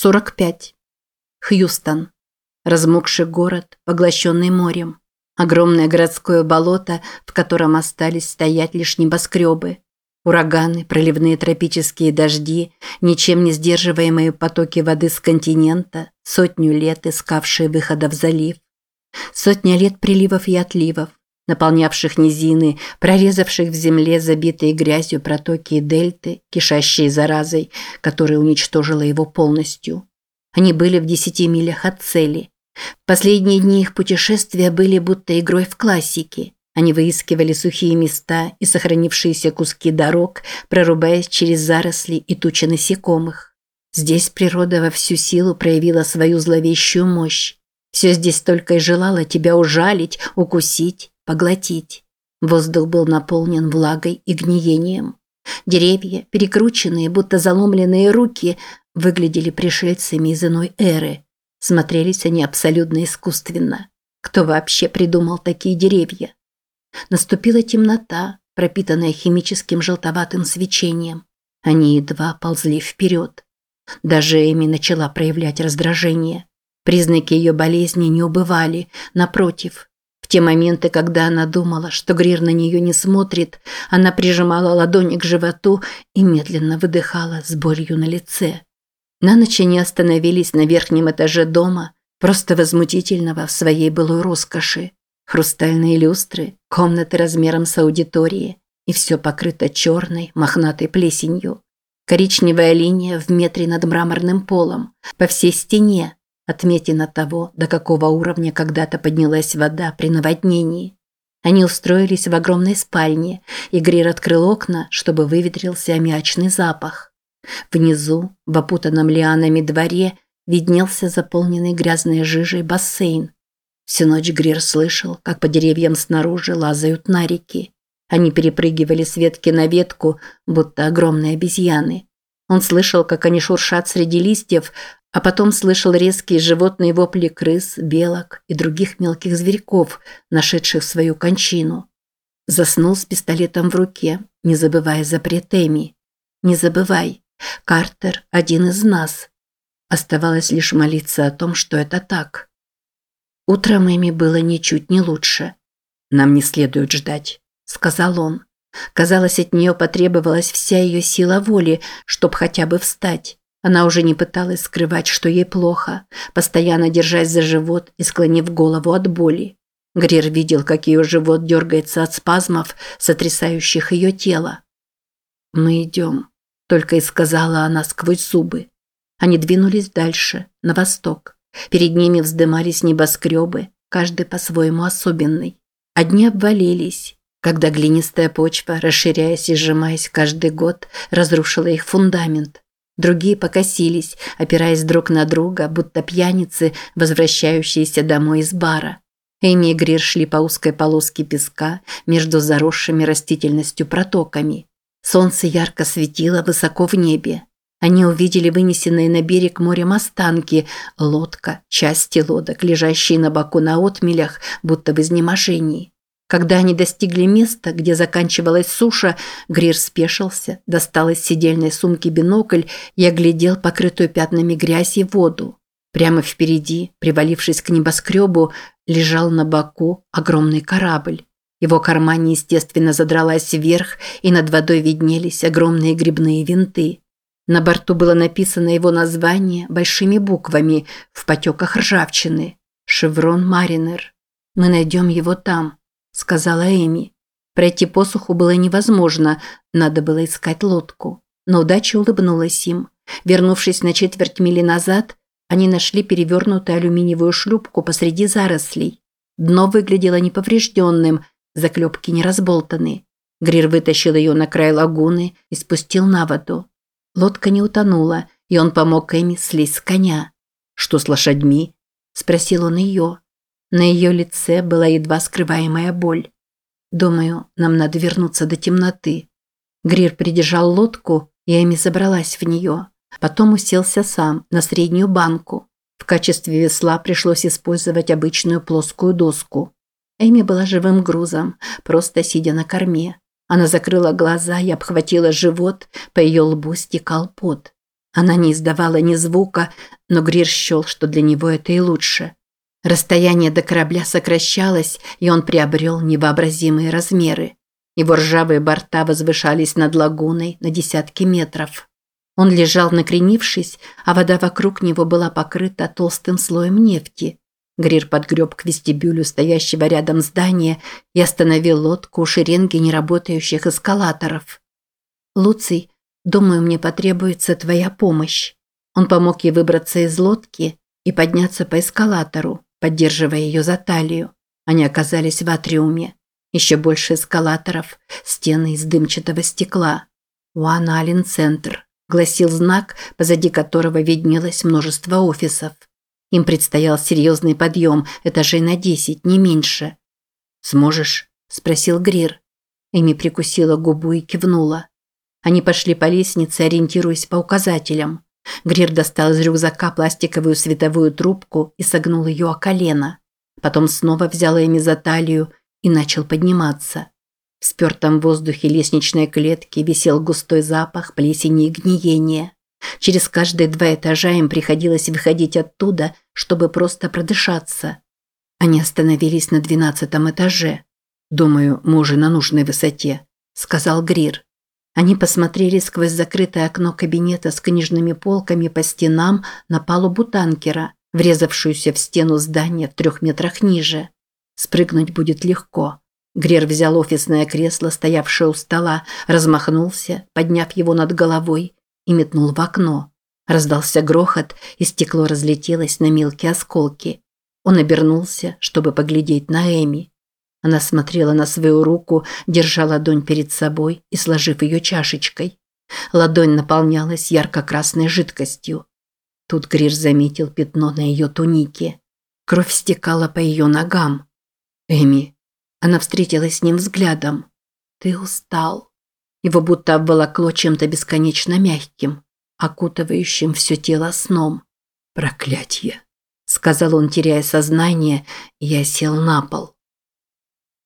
45. Хьюстон. Размокший город, поглощенный морем. Огромное городское болото, в котором остались стоять лишь небоскребы. Ураганы, проливные тропические дожди, ничем не сдерживаемые потоки воды с континента, сотню лет искавшие выхода в залив. Сотня лет приливов и отливов, наполнявших низины, прорезавших в земле забитые грязью протоки и дельты, кишащие заразой, которая уничтожила его полностью. Они были в десяти милях от цели. Последние дни их путешествия были будто игрой в классики. Они выискивали сухие места и сохранившиеся куски дорог, прорубаясь через заросли и тучи насекомых. Здесь природа во всю силу проявила свою зловещую мощь. Все здесь только и желало тебя ужалить, укусить, поглотить. Воздух был наполнен влагой и гниением. Деревья, перекрученные, будто заломленные руки, выглядели пришельцами из иной эры. Смотрелись они абсолютно искусственно. Кто вообще придумал такие деревья? Наступила темнота, пропитанная химическим желтоватым свечением. Они едва ползли вперед. Даже Эми начала проявлять раздражение. Признаки ее болезни не убывали, напротив, в те моменты, когда она думала, что Грир на нее не смотрит, она прижимала ладони к животу и медленно выдыхала с болью на лице. На ночь они остановились на верхнем этаже дома, просто возмутительного в своей былой роскоши. Хрустальные люстры, комнаты размером с аудиторией, и все покрыто черной, мохнатой плесенью. Коричневая линия в метре над мраморным полом, по всей стене, отметина того, до какого уровня когда-то поднялась вода при наводнении. Они устроились в огромной спальне, и Грир открыл окна, чтобы выветрился аммиачный запах. Внизу, в опутанном лианами дворе, виднелся заполненный грязной жижей бассейн. Всю ночь Грир слышал, как по деревьям снаружи лазают нарики. Они перепрыгивали с ветки на ветку, будто огромные обезьяны. Он слышал, как они шуршат среди листьев, а потом слышал резкие животные вопли крыс, белок и других мелких зверьков, нашедших свою кончину. Заснул с пистолетом в руке, не забывая запрет Эми. «Не забывай, Картер – один из нас». Оставалось лишь молиться о том, что это так. Утром Эми было ничуть не лучше. «Нам не следует ждать», – сказал он. Казалось, от нее потребовалась вся ее сила воли, чтобы хотя бы встать. Она уже не пыталась скрывать, что ей плохо, постоянно держась за живот и склонив голову от боли. Грир видел, как ее живот дергается от спазмов, сотрясающих ее тело. «Мы идем», – только и сказала она сквозь зубы. Они двинулись дальше, на восток. Перед ними вздымались небоскребы, каждый по-своему особенный. Одни обвалились, когда глинистая почва, расширяясь и сжимаясь каждый год, разрушила их фундамент. Другие покосились, опираясь друг на друга, будто пьяницы, возвращающиеся домой из бара. Эми и Грир шли по узкой полоске песка между заросшими растительностью протоками. Солнце ярко светило высоко в небе. Они увидели вынесенные на берег морем останки, лодка, части лодок, лежащие на боку на отмелях, будто в изнеможении. Когда они достигли места, где заканчивалась суша, Грир спешился, достал из сидельной сумки бинокль и оглядел покрытую пятнами грязи воду. Прямо впереди, привалившись к небоскребу, лежал на боку огромный корабль. Его корма неестественно задралась вверх, и над водой виднелись огромные грибные винты. На борту было написано его название большими буквами в потеках ржавчины. «Шеврон Маринер». «Мы найдем его там», сказала Эми. Пройти посуху было невозможно, надо было искать лодку. Но удача улыбнулась им. Вернувшись на четверть мили назад, они нашли перевернутую алюминиевую шлюпку посреди зарослей. Дно выглядело неповрежденным, заклепки не разболтаны. Грир вытащил ее на край лагуны и спустил на воду. Лодка не утонула, и он помог Эми слезть с коня. «Что с лошадьми?» – спросил он ее. На ее лице была едва скрываемая боль. «Думаю, нам надо вернуться до темноты». Грир придержал лодку, и Эми забралась в нее. Потом уселся сам на среднюю банку. В качестве весла пришлось использовать обычную плоскую доску. Эми была живым грузом, просто сидя на корме. Она закрыла глаза и обхватила живот, по ее лбу стекал пот. Она не издавала ни звука, но Грир счел, что для него это и лучше. Расстояние до корабля сокращалось, и он приобрел невообразимые размеры. Его ржавые борта возвышались над лагуной на десятки метров. Он лежал накренившись, а вода вокруг него была покрыта толстым слоем нефти. Грир подгреб к вестибюлю стоящего рядом здания и остановил лодку у шеренги неработающих эскалаторов. «Луций, думаю, мне потребуется твоя помощь». Он помог ей выбраться из лодки и подняться по эскалатору, поддерживая ее за талию. Они оказались в атриуме. Еще больше эскалаторов, стены из дымчатого стекла. «One Allen Center», гласил знак, позади которого виднелось множество офисов. Им предстоял серьезный подъем, этажей на десять, не меньше. «Сможешь?» – спросил Грир. Эми прикусила губу и кивнула. Они пошли по лестнице, ориентируясь по указателям. Грир достал из рюкзака пластиковую световую трубку и согнул ее о колено. Потом снова взял Эми за талию и начал подниматься. В спертом воздухе лестничной клетки висел густой запах плесени и гниения. Через каждые два этажа им приходилось выходить оттуда, чтобы просто продышаться. Они остановились на двенадцатом этаже. «Думаю, мы уже на нужной высоте», – сказал Грир. Они посмотрели сквозь закрытое окно кабинета с книжными полками по стенам на палубу танкера, врезавшуюся в стену здания в трех метрах ниже. Спрыгнуть будет легко. Грер взял офисное кресло, стоявшее у стола, размахнулся, подняв его над головой, и метнул в окно. Раздался грохот, и стекло разлетелось на мелкие осколки. Он обернулся, чтобы поглядеть на Эми. Она смотрела на свою руку, держа ладонь перед собой и сложив ее чашечкой. Ладонь наполнялась ярко-красной жидкостью. Тут Грир заметил пятно на ее тунике. Кровь стекала по ее ногам. «Эми, она встретилась с ним взглядом. «Ты устал». Его будто обволокло чем-то бесконечно мягким, окутывающим все тело сном. «Проклятье!» – сказал он, теряя сознание, и я сел на пол.